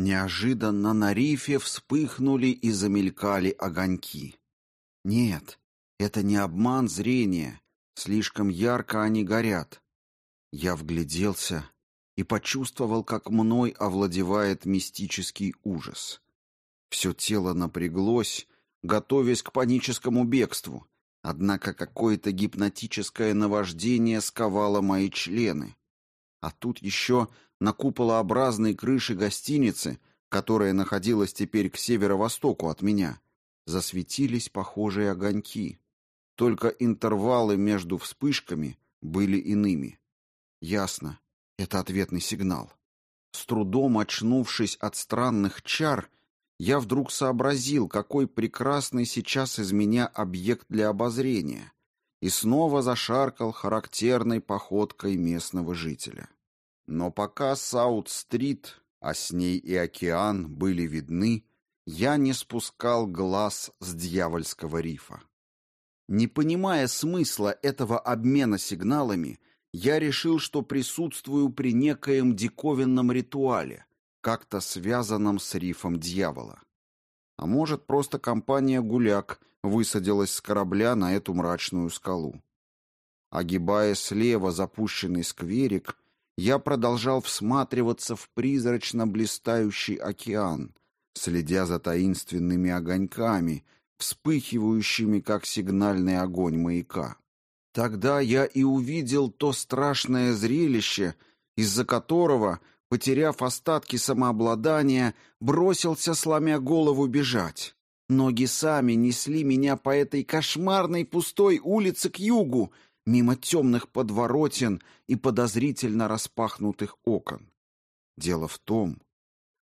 Неожиданно на рифе вспыхнули и замелькали огоньки. Нет, это не обман зрения, слишком ярко они горят. Я вгляделся и почувствовал, как мной овладевает мистический ужас. Все тело напряглось, готовясь к паническому бегству, однако какое-то гипнотическое наваждение сковало мои члены. А тут еще на куполообразной крыше гостиницы, которая находилась теперь к северо-востоку от меня, засветились похожие огоньки. Только интервалы между вспышками были иными. Ясно, это ответный сигнал. С трудом очнувшись от странных чар, я вдруг сообразил, какой прекрасный сейчас из меня объект для обозрения, и снова зашаркал характерной походкой местного жителя. Но пока Саут-стрит, а с ней и океан были видны, я не спускал глаз с дьявольского рифа. Не понимая смысла этого обмена сигналами, я решил, что присутствую при некоем диковинном ритуале, как-то связанном с рифом дьявола. А может, просто компания «Гуляк» высадилась с корабля на эту мрачную скалу. Огибая слева запущенный скверик, я продолжал всматриваться в призрачно блистающий океан, следя за таинственными огоньками, вспыхивающими, как сигнальный огонь маяка. Тогда я и увидел то страшное зрелище, из-за которого, потеряв остатки самообладания, бросился, сломя голову, бежать. Ноги сами несли меня по этой кошмарной пустой улице к югу, мимо темных подворотен и подозрительно распахнутых окон. Дело в том,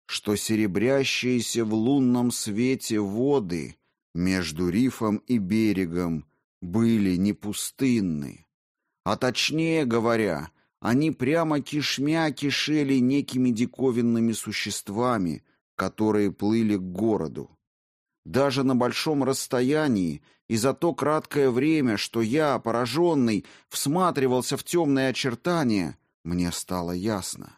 что серебрящиеся в лунном свете воды между рифом и берегом были не пустынны, а точнее говоря, они прямо кишмя кишели некими диковинными существами, которые плыли к городу. Даже на большом расстоянии и за то краткое время, что я, пораженный, всматривался в темные очертания, мне стало ясно.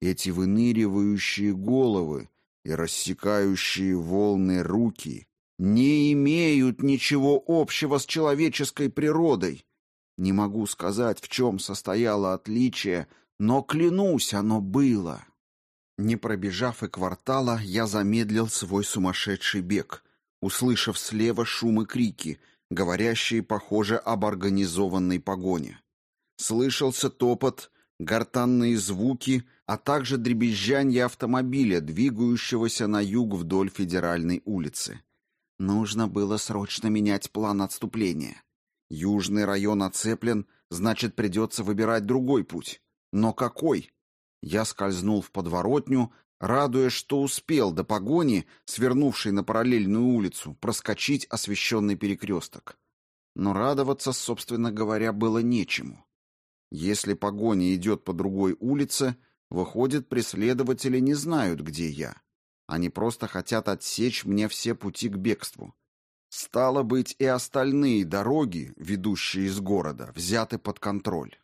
Эти выныривающие головы и рассекающие волны руки не имеют ничего общего с человеческой природой. Не могу сказать, в чем состояло отличие, но, клянусь, оно было. Не пробежав и квартала, я замедлил свой сумасшедший бег, услышав слева шум и крики, говорящие, похоже, об организованной погоне. Слышался топот, гортанные звуки, а также дребезжанье автомобиля, двигающегося на юг вдоль федеральной улицы. Нужно было срочно менять план отступления. Южный район оцеплен, значит, придется выбирать другой путь. Но какой? Я скользнул в подворотню, радуясь, что успел до погони, свернувшей на параллельную улицу, проскочить освещенный перекресток. Но радоваться, собственно говоря, было нечему. Если погоня идет по другой улице, выходит, преследователи не знают, где я. Они просто хотят отсечь мне все пути к бегству. Стало быть, и остальные дороги, ведущие из города, взяты под контроль.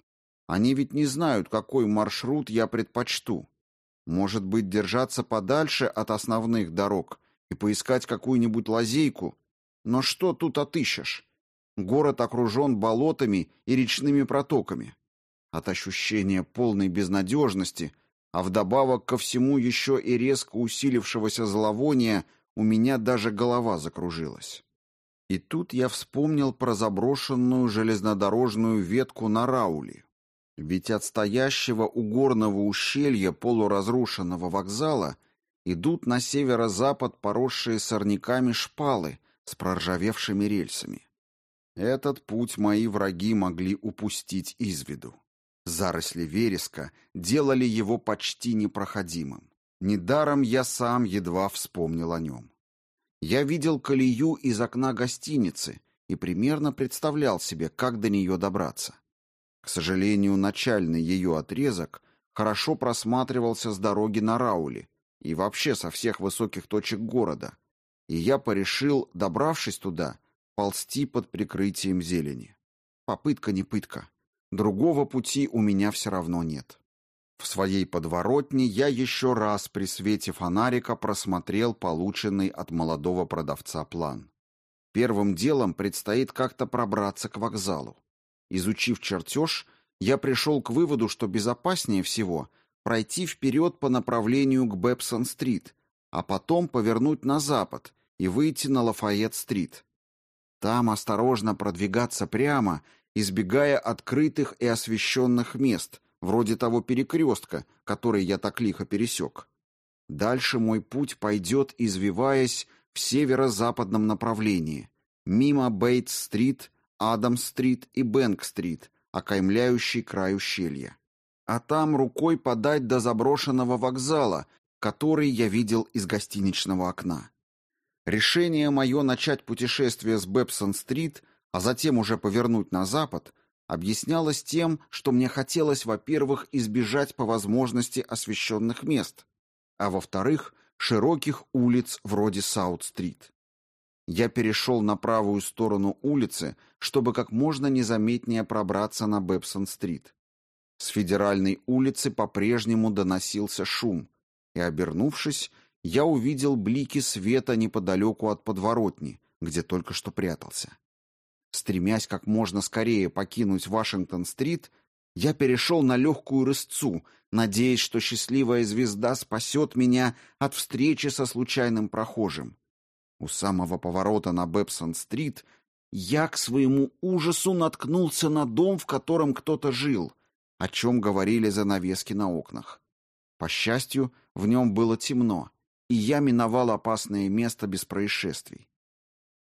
Они ведь не знают, какой маршрут я предпочту. Может быть, держаться подальше от основных дорог и поискать какую-нибудь лазейку. Но что тут отыщешь? Город окружен болотами и речными протоками. От ощущения полной безнадежности – а вдобавок ко всему еще и резко усилившегося зловония у меня даже голова закружилась. И тут я вспомнил про заброшенную железнодорожную ветку на Рауле. Ведь от стоящего у горного ущелья полуразрушенного вокзала идут на северо-запад поросшие сорняками шпалы с проржавевшими рельсами. Этот путь мои враги могли упустить из виду. Заросли вереска делали его почти непроходимым. Недаром я сам едва вспомнил о нем. Я видел колею из окна гостиницы и примерно представлял себе, как до нее добраться. К сожалению, начальный ее отрезок хорошо просматривался с дороги на Рауле и вообще со всех высоких точек города, и я порешил, добравшись туда, ползти под прикрытием зелени. Попытка не пытка. Другого пути у меня все равно нет. В своей подворотне я еще раз при свете фонарика просмотрел полученный от молодого продавца план. Первым делом предстоит как-то пробраться к вокзалу. Изучив чертеж, я пришел к выводу, что безопаснее всего пройти вперед по направлению к Бэпсон-стрит, а потом повернуть на запад и выйти на Лафайет-стрит. Там осторожно продвигаться прямо, избегая открытых и освещенных мест, вроде того перекрестка, который я так лихо пересек. Дальше мой путь пойдет, извиваясь в северо-западном направлении, мимо Бейтс-стрит, Адамс-стрит и Бэнк-стрит, окаймляющий край ущелья. А там рукой подать до заброшенного вокзала, который я видел из гостиничного окна. Решение мое начать путешествие с Бэпсон-стрит, а затем уже повернуть на запад, объяснялось тем, что мне хотелось, во-первых, избежать по возможности освещенных мест, а во-вторых, широких улиц вроде Саут-стрит. Я перешел на правую сторону улицы, чтобы как можно незаметнее пробраться на Бэпсон-стрит. С федеральной улицы по-прежнему доносился шум, и, обернувшись, я увидел блики света неподалеку от подворотни, где только что прятался. Стремясь как можно скорее покинуть Вашингтон-стрит, я перешел на легкую рысцу, надеясь, что счастливая звезда спасет меня от встречи со случайным прохожим. У самого поворота на Бэпсон-стрит я к своему ужасу наткнулся на дом, в котором кто-то жил, о чем говорили занавески на окнах. По счастью, в нем было темно, и я миновал опасное место без происшествий.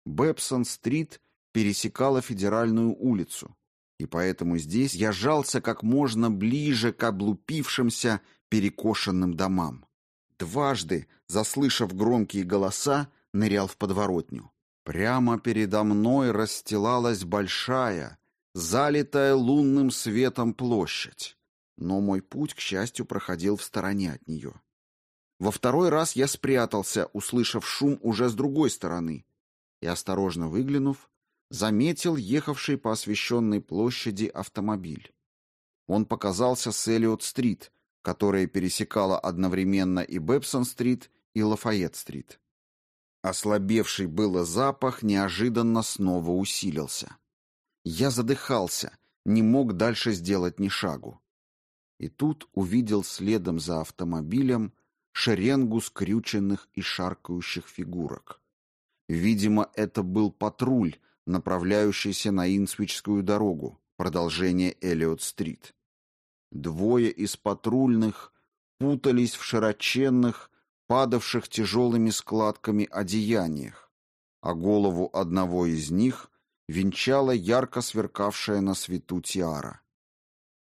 Бэпсон-стрит пересекала федеральную улицу, и поэтому здесь я жался как можно ближе к облупившимся перекошенным домам. Дважды, заслышав громкие голоса, нырял в подворотню. Прямо передо мной расстилалась большая, залитая лунным светом площадь, но мой путь, к счастью, проходил в стороне от нее. Во второй раз я спрятался, услышав шум уже с другой стороны, и, осторожно выглянув, заметил ехавший по освещенной площади автомобиль. Он показался с Эллиот-стрит, которая пересекала одновременно и Бэпсон-стрит, и Лафайет-стрит. Ослабевший было запах неожиданно снова усилился. Я задыхался, не мог дальше сделать ни шагу. И тут увидел следом за автомобилем шеренгу скрюченных и шаркающих фигурок. Видимо, это был патруль, направляющийся на Инсвичскую дорогу, продолжение Эллиот-стрит. Двое из патрульных путались в широченных, падавших тяжелыми складками одеяниях, а голову одного из них венчала ярко сверкавшая на свету тиара.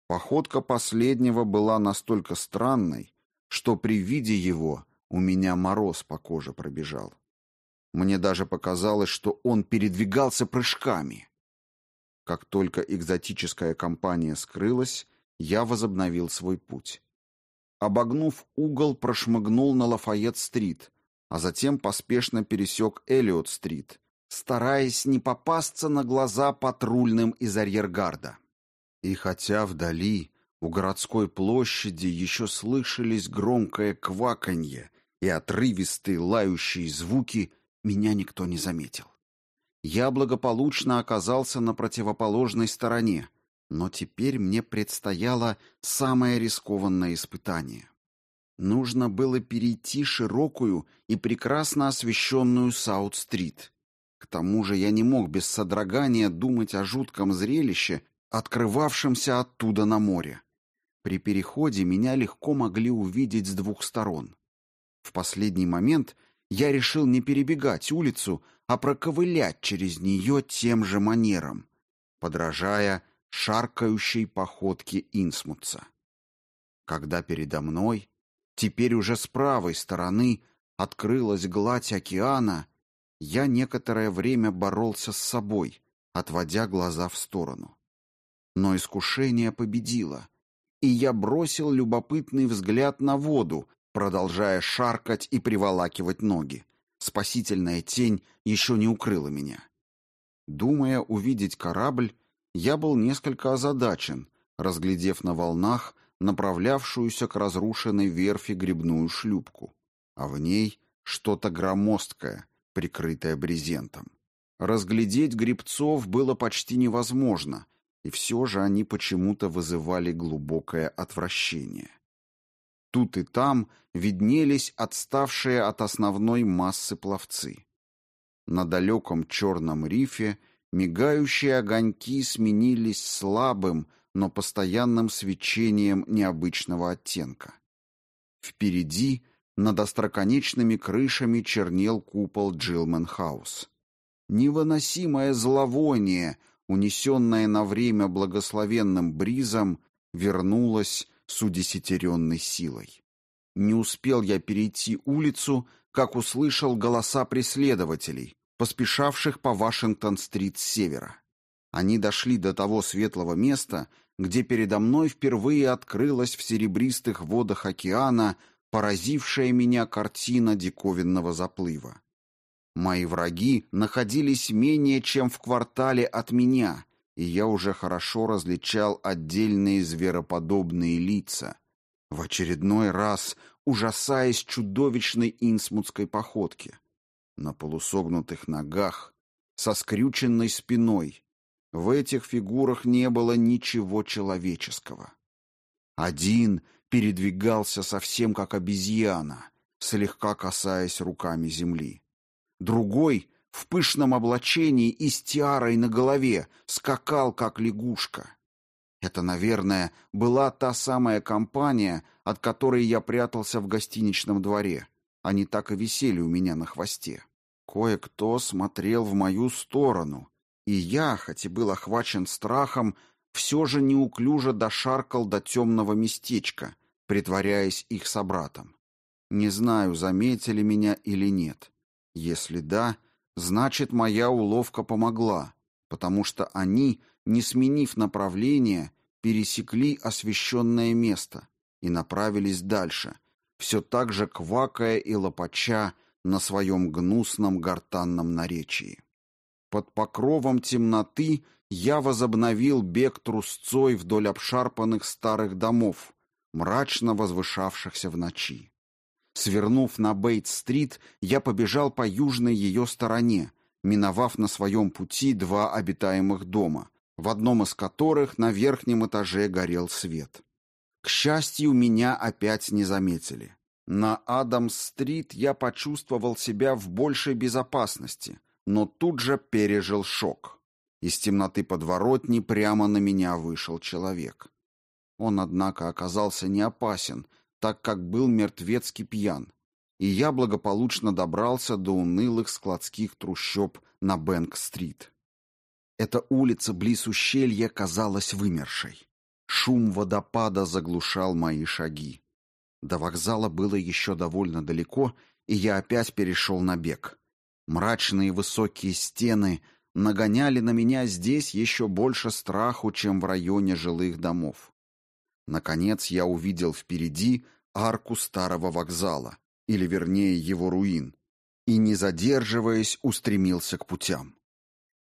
Походка последнего была настолько странной, что при виде его у меня мороз по коже пробежал. Мне даже показалось, что он передвигался прыжками. Как только экзотическая компания скрылась, я возобновил свой путь. Обогнув угол, прошмыгнул на Лафайет-стрит, а затем поспешно пересек Эллиот-стрит, стараясь не попасться на глаза патрульным из арьергарда. И хотя вдали, у городской площади, еще слышались громкое кваканье и отрывистые лающие звуки, меня никто не заметил. Я благополучно оказался на противоположной стороне, но теперь мне предстояло самое рискованное испытание. Нужно было перейти широкую и прекрасно освещенную Саут-стрит. К тому же я не мог без содрогания думать о жутком зрелище, открывавшемся оттуда на море. При переходе меня легко могли увидеть с двух сторон. В последний момент я решил не перебегать улицу, а проковылять через нее тем же манером, подражая шаркающей походке Инсмутца. Когда передо мной, теперь уже с правой стороны, открылась гладь океана, я некоторое время боролся с собой, отводя глаза в сторону. Но искушение победило, и я бросил любопытный взгляд на воду, продолжая шаркать и приволакивать ноги. Спасительная тень еще не укрыла меня. Думая увидеть корабль, я был несколько озадачен, разглядев на волнах направлявшуюся к разрушенной верфи грибную шлюпку, а в ней что-то громоздкое, прикрытое брезентом. Разглядеть грибцов было почти невозможно, и все же они почему-то вызывали глубокое отвращение. Тут и там виднелись отставшие от основной массы пловцы. На далеком черном рифе мигающие огоньки сменились слабым, но постоянным свечением необычного оттенка. Впереди, над остроконечными крышами, чернел купол Джилменхаус. Невыносимое зловоние, унесенное на время благословенным бризом, вернулось с удесятеренной силой. Не успел я перейти улицу, как услышал голоса преследователей, поспешавших по Вашингтон-стрит с севера. Они дошли до того светлого места, где передо мной впервые открылась в серебристых водах океана поразившая меня картина диковинного заплыва. Мои враги находились менее чем в квартале от меня, и я уже хорошо различал отдельные звероподобные лица, в очередной раз ужасаясь чудовищной инсмутской походке. На полусогнутых ногах, со скрюченной спиной, в этих фигурах не было ничего человеческого. Один передвигался совсем как обезьяна, слегка касаясь руками земли. Другой в пышном облачении и с тиарой на голове скакал как лягушка. Это, наверное, была та самая компания, от которой я прятался в гостиничном дворе. Они так и висели у меня на хвосте. Кое-кто смотрел в мою сторону, и я, хоть и был охвачен страхом, все же неуклюже дошаркал до темного местечка, притворяясь их собратом. Не знаю, заметили меня или нет. Если да, значит, моя уловка помогла, потому что они, не сменив направление, пересекли освещенное место и направились дальше, все так же квакая и лопача на своем гнусном гортанном наречии. Под покровом темноты я возобновил бег трусцой вдоль обшарпанных старых домов, мрачно возвышавшихся в ночи. Свернув на Бейт-стрит, я побежал по южной ее стороне, миновав на своем пути два обитаемых дома, в одном из которых на верхнем этаже горел свет. К счастью, меня опять не заметили. На Адамс-стрит я почувствовал себя в большей безопасности — но тут же пережил шок. Из темноты подворотни прямо на меня вышел человек. Он, однако, оказался не опасен, так как был мертвецки пьян, и я благополучно добрался до унылых складских трущоб на Бэнк-стрит. Эта улица близ ущелья казалась вымершей. Шум водопада заглушал мои шаги. До вокзала было еще довольно далеко, и я опять перешел на бег. Мрачные высокие стены нагоняли на меня здесь еще больше страху, чем в районе жилых домов. Наконец я увидел впереди арку старого вокзала, или вернее его руин, и, не задерживаясь, устремился к путям.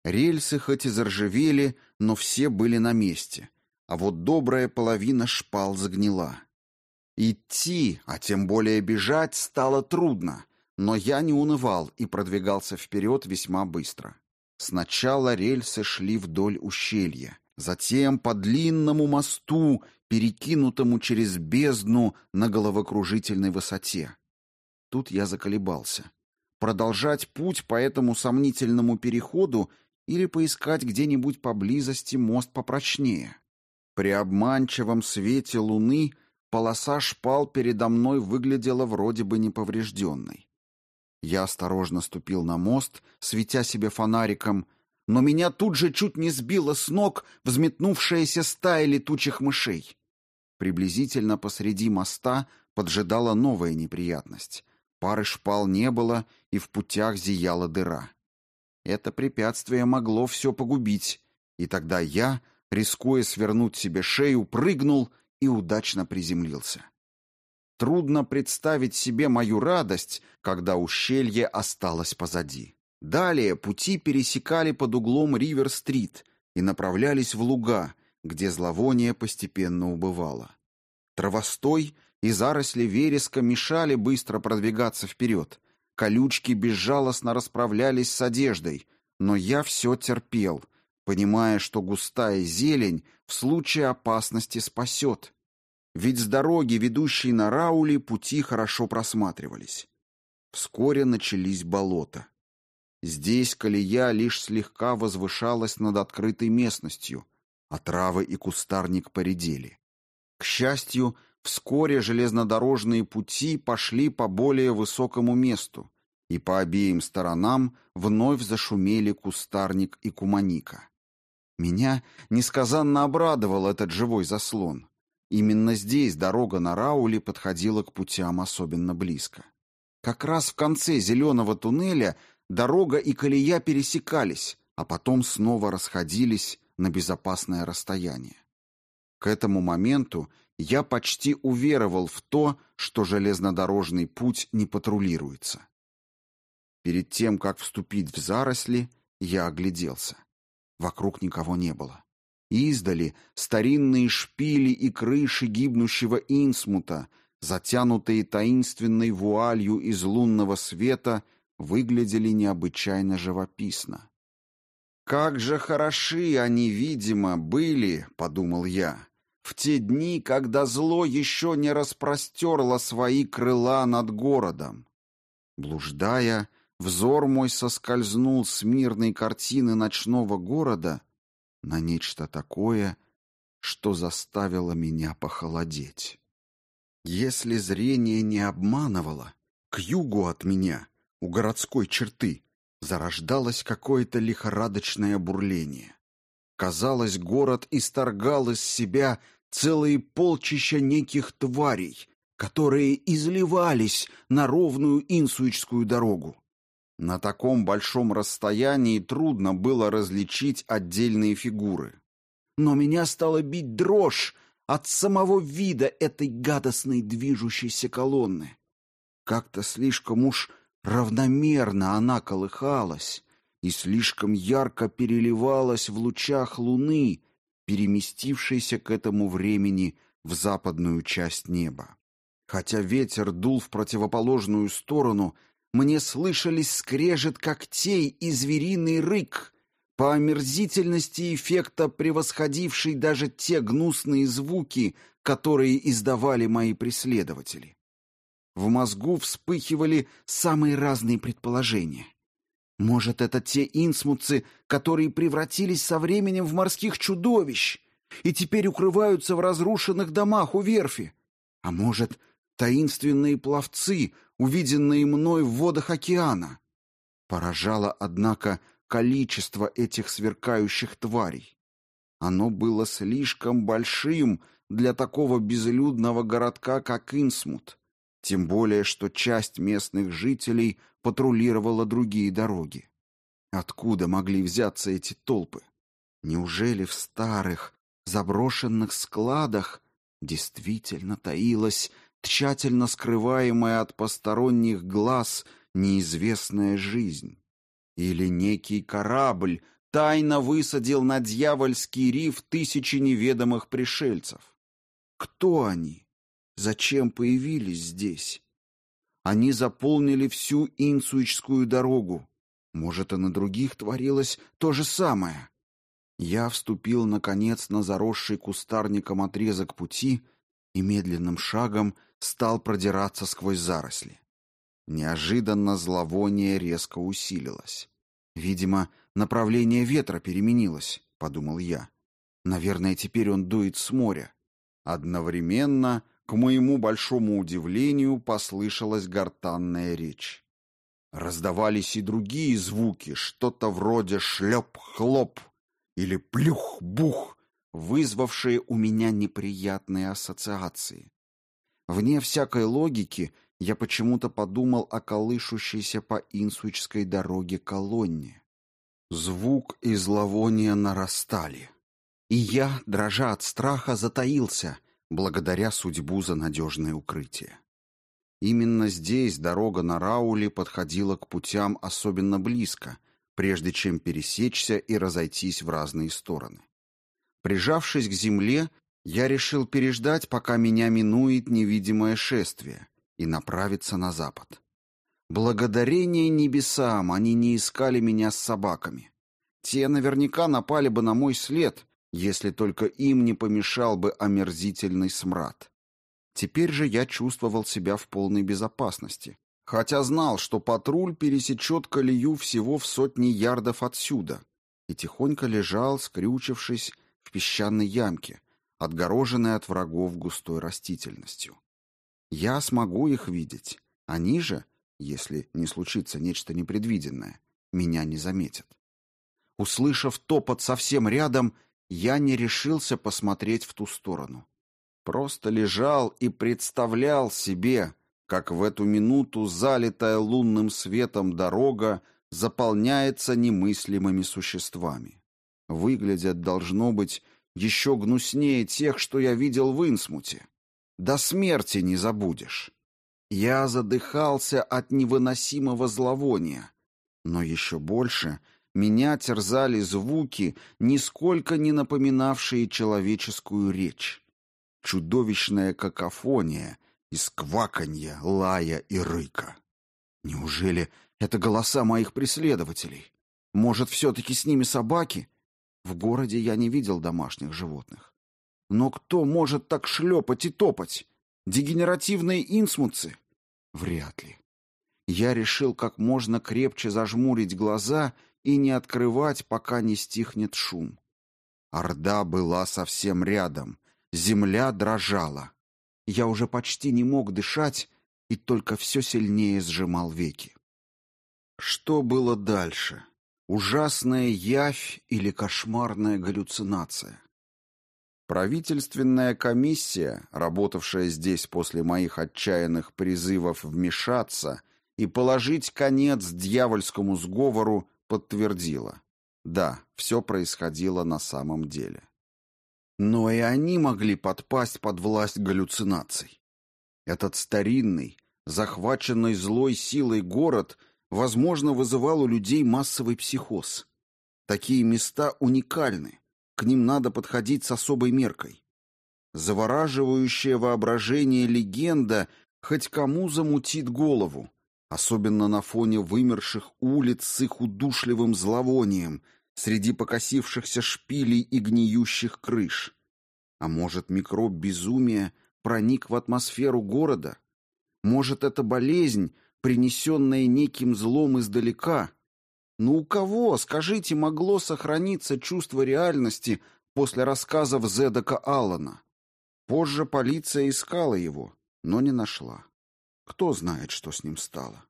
Рельсы хоть и заржавели, но все были на месте, а вот добрая половина шпал загнила. Идти, а тем более бежать, стало трудно — но я не унывал и продвигался вперед весьма быстро. Сначала рельсы шли вдоль ущелья, затем по длинному мосту, перекинутому через бездну на головокружительной высоте. Тут я заколебался. Продолжать путь по этому сомнительному переходу или поискать где-нибудь поблизости мост попрочнее. При обманчивом свете луны полоса шпал передо мной выглядела вроде бы неповрежденной. Я осторожно ступил на мост, светя себе фонариком, но меня тут же чуть не сбило с ног взметнувшаяся стая летучих мышей. Приблизительно посреди моста поджидала новая неприятность. Пары шпал не было, и в путях зияла дыра. Это препятствие могло все погубить, и тогда я, рискуя свернуть себе шею, прыгнул и удачно приземлился. Трудно представить себе мою радость, когда ущелье осталось позади. Далее пути пересекали под углом Ривер-стрит и направлялись в луга, где зловоние постепенно убывало. Травостой и заросли вереска мешали быстро продвигаться вперед. Колючки безжалостно расправлялись с одеждой, но я все терпел, понимая, что густая зелень в случае опасности спасет. Ведь с дороги, ведущей на Раули, пути хорошо просматривались. Вскоре начались болота. Здесь колея лишь слегка возвышалась над открытой местностью, а травы и кустарник поредели. К счастью, вскоре железнодорожные пути пошли по более высокому месту, и по обеим сторонам вновь зашумели кустарник и куманика. Меня несказанно обрадовал этот живой заслон. Именно здесь дорога на Рауле подходила к путям особенно близко. Как раз в конце зеленого туннеля дорога и колея пересекались, а потом снова расходились на безопасное расстояние. К этому моменту я почти уверовал в то, что железнодорожный путь не патрулируется. Перед тем, как вступить в заросли, я огляделся. Вокруг никого не было. Издали старинные шпили и крыши гибнущего Инсмута, затянутые таинственной вуалью из лунного света, выглядели необычайно живописно. «Как же хороши они, видимо, были», — подумал я, «в те дни, когда зло еще не распростерло свои крыла над городом». Блуждая, взор мой соскользнул с мирной картины ночного города на нечто такое, что заставило меня похолодеть. Если зрение не обманывало, к югу от меня, у городской черты, зарождалось какое-то лихорадочное бурление. Казалось, город исторгал из себя целые полчища неких тварей, которые изливались на ровную инсуичскую дорогу. На таком большом расстоянии трудно было различить отдельные фигуры. Но меня стало бить дрожь от самого вида этой гадостной движущейся колонны. Как-то слишком уж равномерно она колыхалась и слишком ярко переливалась в лучах луны, переместившейся к этому времени в западную часть неба. Хотя ветер дул в противоположную сторону — мне слышались скрежет когтей и звериный рык, по омерзительности эффекта превосходивший даже те гнусные звуки, которые издавали мои преследователи. В мозгу вспыхивали самые разные предположения. Может, это те инсмутцы, которые превратились со временем в морских чудовищ и теперь укрываются в разрушенных домах у верфи? А может, таинственные пловцы, увиденные мной в водах океана. Поражало, однако, количество этих сверкающих тварей. Оно было слишком большим для такого безлюдного городка, как Инсмут, тем более, что часть местных жителей патрулировала другие дороги. Откуда могли взяться эти толпы? Неужели в старых, заброшенных складах действительно таилась тщательно скрываемая от посторонних глаз неизвестная жизнь. Или некий корабль тайно высадил на дьявольский риф тысячи неведомых пришельцев. Кто они? Зачем появились здесь? Они заполнили всю Инсуичскую дорогу. Может, и на других творилось то же самое. Я вступил, наконец, на заросший кустарником отрезок пути и медленным шагом стал продираться сквозь заросли. Неожиданно зловоние резко усилилось. Видимо, направление ветра переменилось, подумал я. Наверное, теперь он дует с моря. Одновременно, к моему большому удивлению, послышалась гортанная речь. Раздавались и другие звуки, что-то вроде шлеп-хлоп или плюх-бух, вызвавшие у меня неприятные ассоциации. Вне всякой логики я почему-то подумал о колышущейся по Инсуичской дороге колонне. Звук и зловоние нарастали. И я, дрожа от страха, затаился, благодаря судьбу за надежное укрытие. Именно здесь дорога на Рауле подходила к путям особенно близко, прежде чем пересечься и разойтись в разные стороны. Прижавшись к земле, Я решил переждать, пока меня минует невидимое шествие, и направиться на запад. Благодарение небесам они не искали меня с собаками. Те наверняка напали бы на мой след, если только им не помешал бы омерзительный смрад. Теперь же я чувствовал себя в полной безопасности, хотя знал, что патруль пересечет колею всего в сотни ярдов отсюда, и тихонько лежал, скрючившись в песчаной ямке, отгороженной от врагов густой растительностью. Я смогу их видеть, они же, если не случится нечто непредвиденное, меня не заметят. Услышав топот совсем рядом, я не решился посмотреть в ту сторону. Просто лежал и представлял себе, как в эту минуту залитая лунным светом дорога заполняется немыслимыми существами. Выглядят, должно быть, еще гнуснее тех, что я видел в Инсмуте. До смерти не забудешь. Я задыхался от невыносимого зловония, но еще больше меня терзали звуки, нисколько не напоминавшие человеческую речь чудовищная какофония из кваканья, лая и рыка. Неужели это голоса моих преследователей? Может, все-таки с ними собаки? В городе я не видел домашних животных. Но кто может так шлепать и топать? Дегенеративные инсмутцы? Вряд ли. Я решил как можно крепче зажмурить глаза и не открывать, пока не стихнет шум. Орда была совсем рядом, Земля дрожала. Я уже почти не мог дышать и только все сильнее сжимал веки. Что было дальше? Ужасная явь или кошмарная галлюцинация? Правительственная комиссия, работавшая здесь после моих отчаянных призывов вмешаться и положить конец дьявольскому сговору, подтвердила. Да, все происходило на самом деле. Но и они могли подпасть под власть галлюцинаций. Этот старинный, захваченный злой силой город, возможно, вызывал у людей массовый психоз. Такие места уникальны, к ним надо подходить с особой меркой. Завораживающее воображение легенда хоть кому замутит голову, особенно на фоне вымерших улиц с их удушливым зловонием — среди покосившихся шпилей и гниющих крыш. А может, микроб безумия проник в атмосферу города? Может, это болезнь, принесенная неким злом издалека? Но ну, у кого, скажите, могло сохраниться чувство реальности после рассказов Зедока Аллана? Позже полиция искала его, но не нашла. Кто знает, что с ним стало?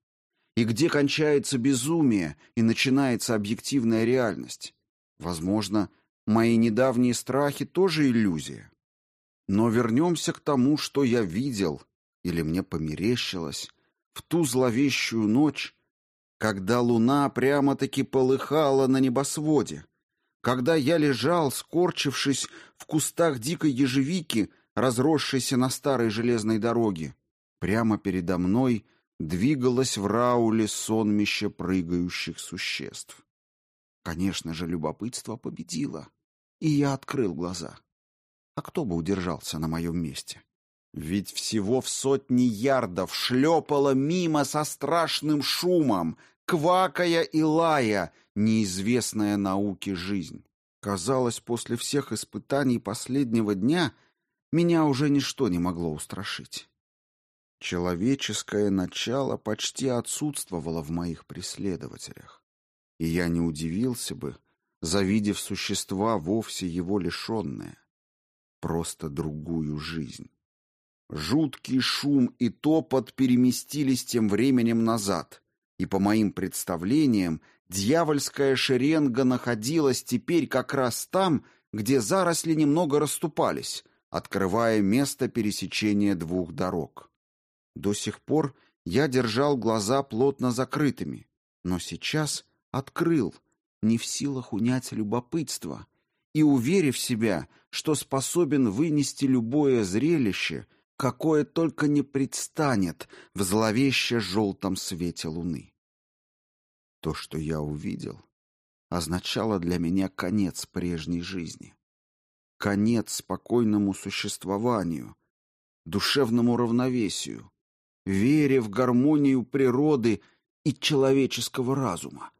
И где кончается безумие и начинается объективная реальность? Возможно, мои недавние страхи тоже иллюзия. Но вернемся к тому, что я видел, или мне померещилось, в ту зловещую ночь, когда луна прямо-таки полыхала на небосводе, когда я лежал, скорчившись в кустах дикой ежевики, разросшейся на старой железной дороге. Прямо передо мной — двигалось в Рауле сонмище прыгающих существ. Конечно же, любопытство победило, и я открыл глаза. А кто бы удержался на моем месте? Ведь всего в сотни ярдов шлепало мимо со страшным шумом, квакая и лая, неизвестная науке жизнь. Казалось, после всех испытаний последнего дня меня уже ничто не могло устрашить. Человеческое начало почти отсутствовало в моих преследователях, и я не удивился бы, завидев существа вовсе его лишенное, просто другую жизнь. Жуткий шум и топот переместились тем временем назад, и, по моим представлениям, дьявольская шеренга находилась теперь как раз там, где заросли немного расступались, открывая место пересечения двух дорог. До сих пор я держал глаза плотно закрытыми, но сейчас открыл, не в силах унять любопытство, и уверив себя, что способен вынести любое зрелище, какое только не предстанет в зловеще желтом свете луны. То, что я увидел, означало для меня конец прежней жизни. конец спокойному существованию, душевному равновесию, вере в гармонию природы и человеческого разума.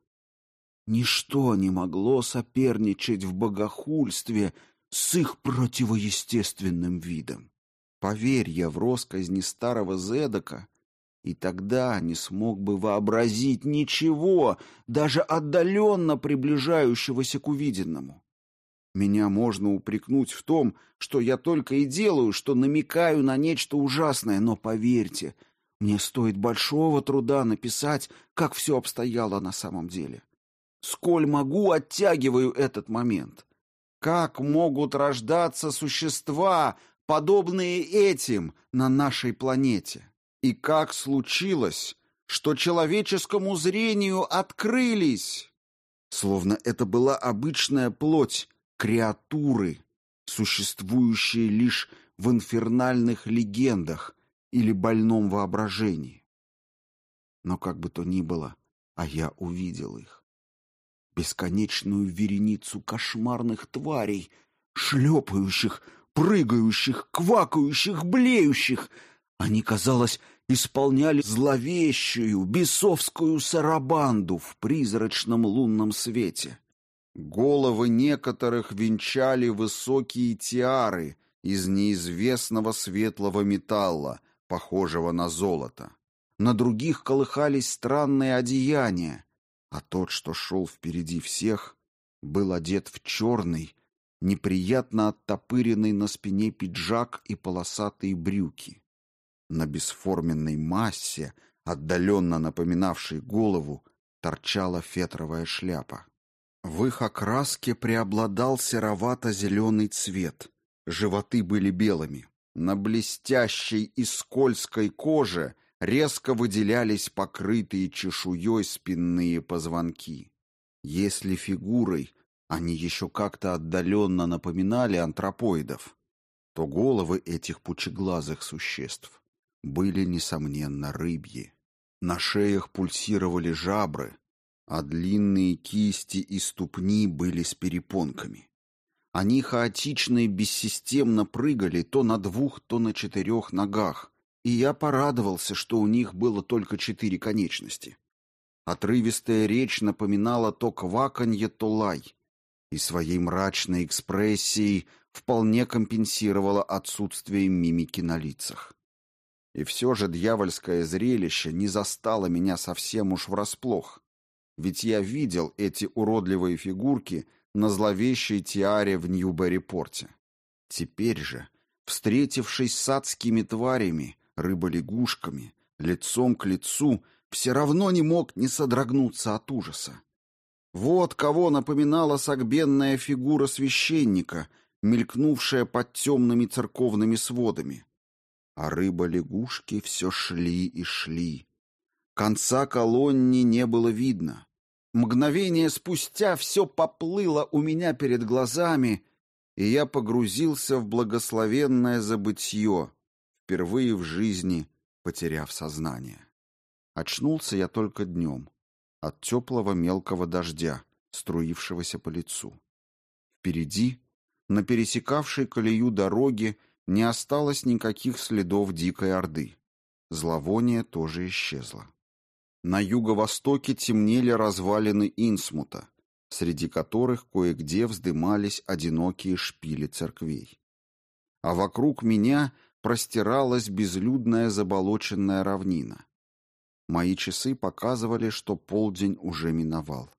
Ничто не могло соперничать в богохульстве с их противоестественным видом. Поверь я в росказни старого Зедока, и тогда не смог бы вообразить ничего, даже отдаленно приближающегося к увиденному. Меня можно упрекнуть в том, что я только и делаю, что намекаю на нечто ужасное, но поверьте, мне стоит большого труда написать, как все обстояло на самом деле. Сколь могу, оттягиваю этот момент. Как могут рождаться существа, подобные этим, на нашей планете? И как случилось, что человеческому зрению открылись, словно это была обычная плоть, креатуры, существующие лишь в инфернальных легендах или больном воображении. Но как бы то ни было, а я увидел их. Бесконечную вереницу кошмарных тварей, шлепающих, прыгающих, квакающих, блеющих. Они, казалось, исполняли зловещую бесовскую сарабанду в призрачном лунном свете. Головы некоторых венчали высокие тиары из неизвестного светлого металла, похожего на золото. На других колыхались странные одеяния, а тот, что шел впереди всех, был одет в черный, неприятно оттопыренный на спине пиджак и полосатые брюки. На бесформенной массе, отдаленно напоминавшей голову, торчала фетровая шляпа. В их окраске преобладал серовато-зеленый цвет. Животы были белыми. На блестящей и скользкой коже резко выделялись покрытые чешуей спинные позвонки. Если фигурой они еще как-то отдаленно напоминали антропоидов, то головы этих пучеглазых существ были, несомненно, рыбьи. На шеях пульсировали жабры, а длинные кисти и ступни были с перепонками. Они хаотично и бессистемно прыгали то на двух, то на четырех ногах, и я порадовался, что у них было только четыре конечности. Отрывистая речь напоминала то кваканье, то лай, и своей мрачной экспрессией вполне компенсировала отсутствие мимики на лицах. И все же дьявольское зрелище не застало меня совсем уж врасплох ведь я видел эти уродливые фигурки на зловещей тиаре в Ньюберри-порте. Теперь же, встретившись с адскими тварями, рыболягушками, лицом к лицу, все равно не мог не содрогнуться от ужаса. Вот кого напоминала согбенная фигура священника, мелькнувшая под темными церковными сводами. А рыба-лягушки все шли и шли. Конца колонни не было видно. Мгновение спустя все поплыло у меня перед глазами, и я погрузился в благословенное забытье, впервые в жизни потеряв сознание. Очнулся я только днем, от теплого мелкого дождя, струившегося по лицу. Впереди, на пересекавшей колею дороги, не осталось никаких следов дикой орды. Зловоние тоже исчезло. На юго-востоке темнели развалины Инсмута, среди которых кое-где вздымались одинокие шпили церквей. А вокруг меня простиралась безлюдная заболоченная равнина. Мои часы показывали, что полдень уже миновал.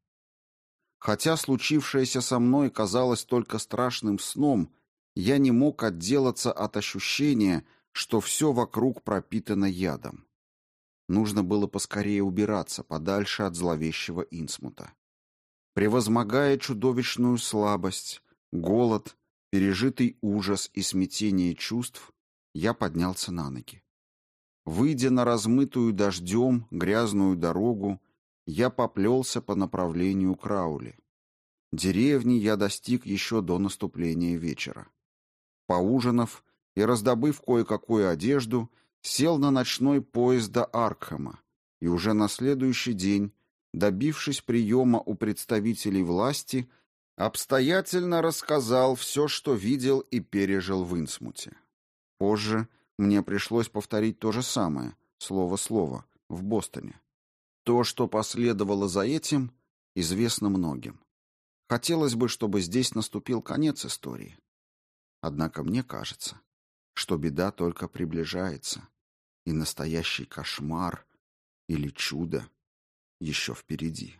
Хотя случившееся со мной казалось только страшным сном, я не мог отделаться от ощущения, что все вокруг пропитано ядом. Нужно было поскорее убираться подальше от зловещего Инсмута. Превозмогая чудовищную слабость, голод, пережитый ужас и смятение чувств, я поднялся на ноги. Выйдя на размытую дождем грязную дорогу, я поплелся по направлению к Раули. Деревни я достиг еще до наступления вечера. Поужинав и раздобыв кое-какую одежду, сел на ночной поезд до Аркхема и уже на следующий день, добившись приема у представителей власти, Обстоятельно рассказал все, что видел и пережил в Инсмуте. Позже мне пришлось повторить то же самое, слово-слово, в Бостоне. То, что последовало за этим, известно многим. Хотелось бы, чтобы здесь наступил конец истории. Однако мне кажется, что беда только приближается, и настоящий кошмар или чудо еще впереди.